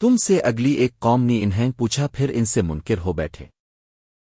تم سے اگلی ایک قوم نے انہیں پوچھا پھر ان سے منکر ہو بیٹھے۔